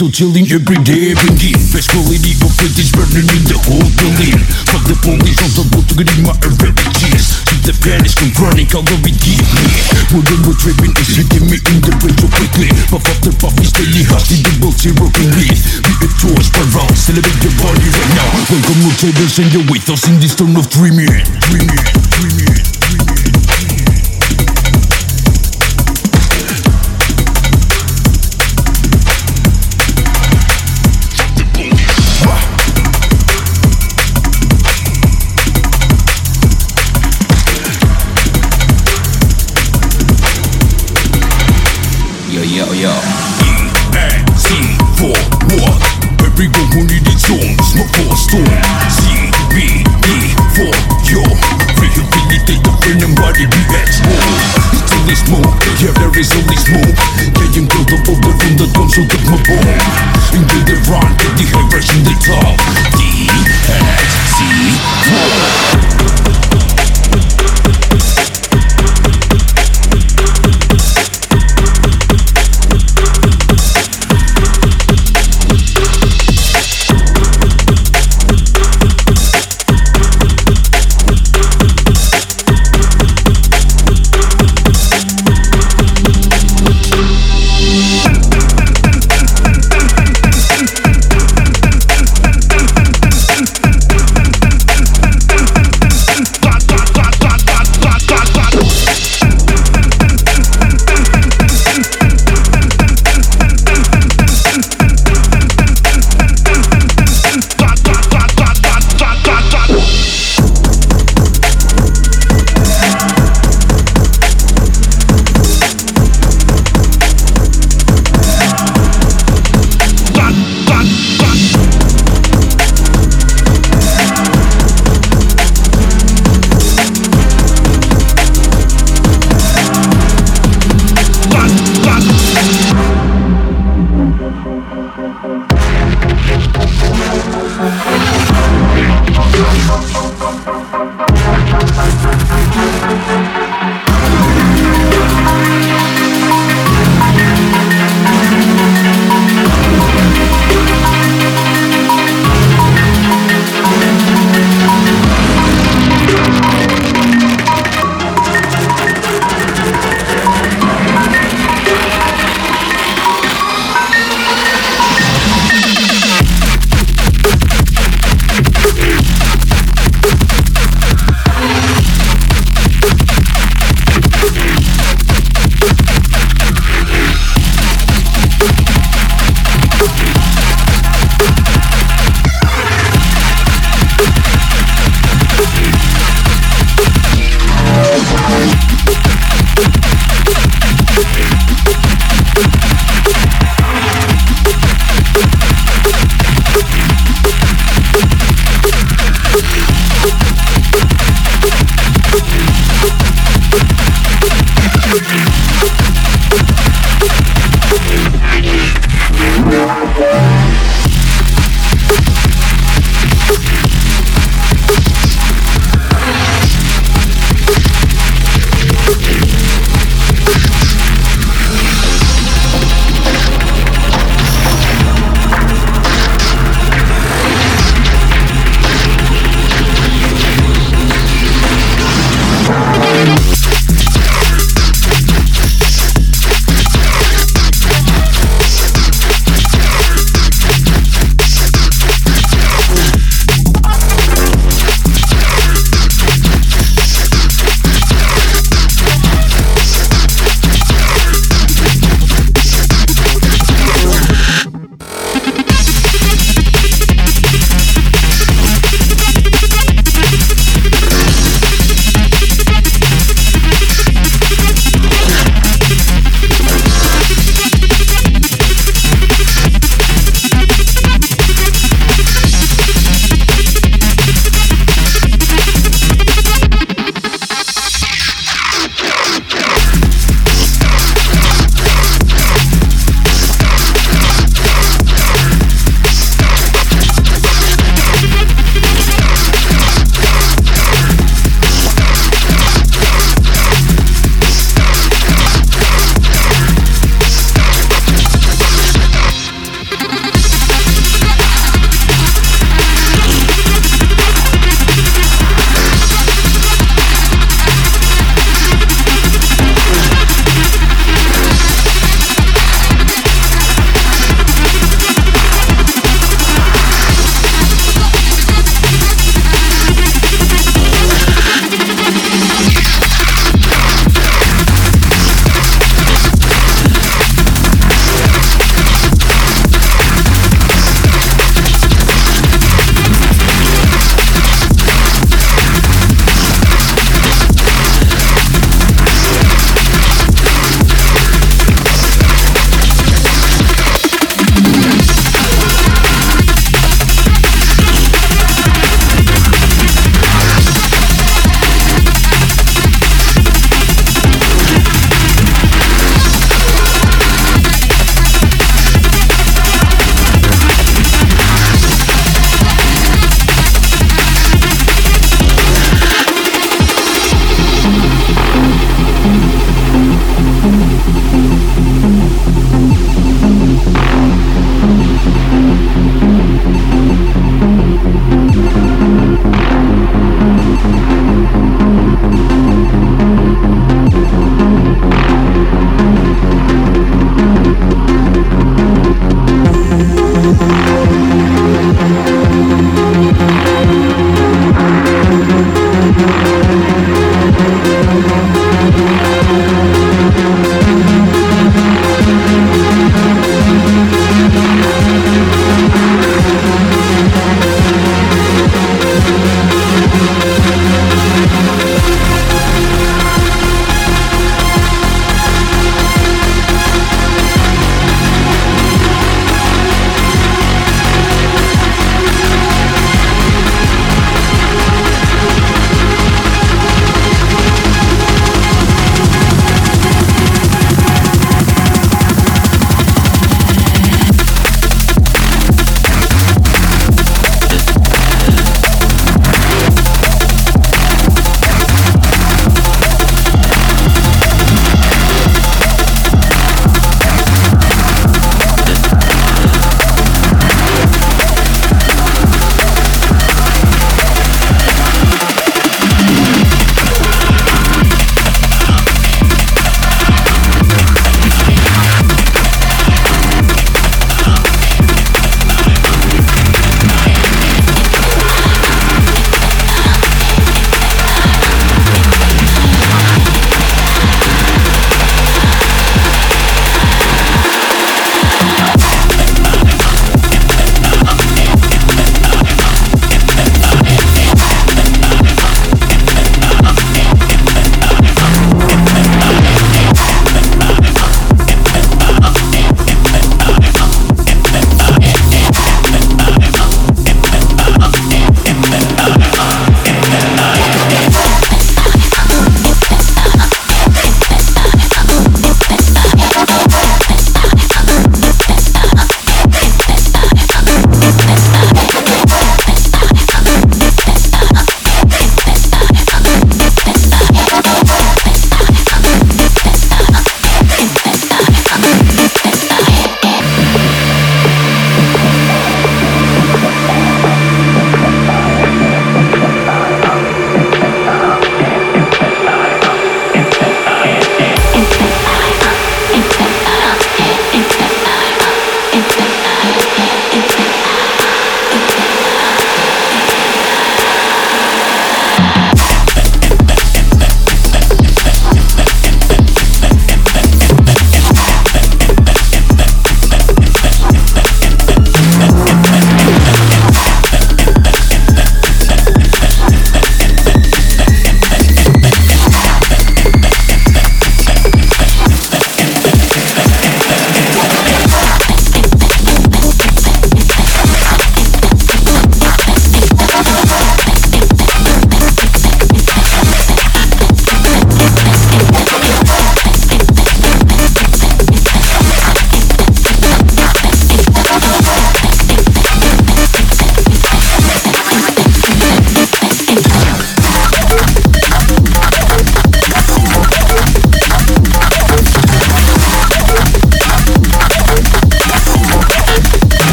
so chilling every day. Begin Best quality of is burning in the whole building. Fuck the police the boat to get in my Arabic cheese Keep the panic confronting all of it give me than we're tripping is hitting me in the brain so quickly. Puff after puff is steady hot see the boat zero lead Be a toast per round Celebrate your body right now. Welcome to tables and you're with us in this turn of Dreaming, dreaming, dreaming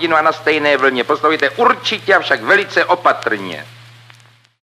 hodinu a na stejné vlně. Poslouchejte určitě, avšak velice opatrně.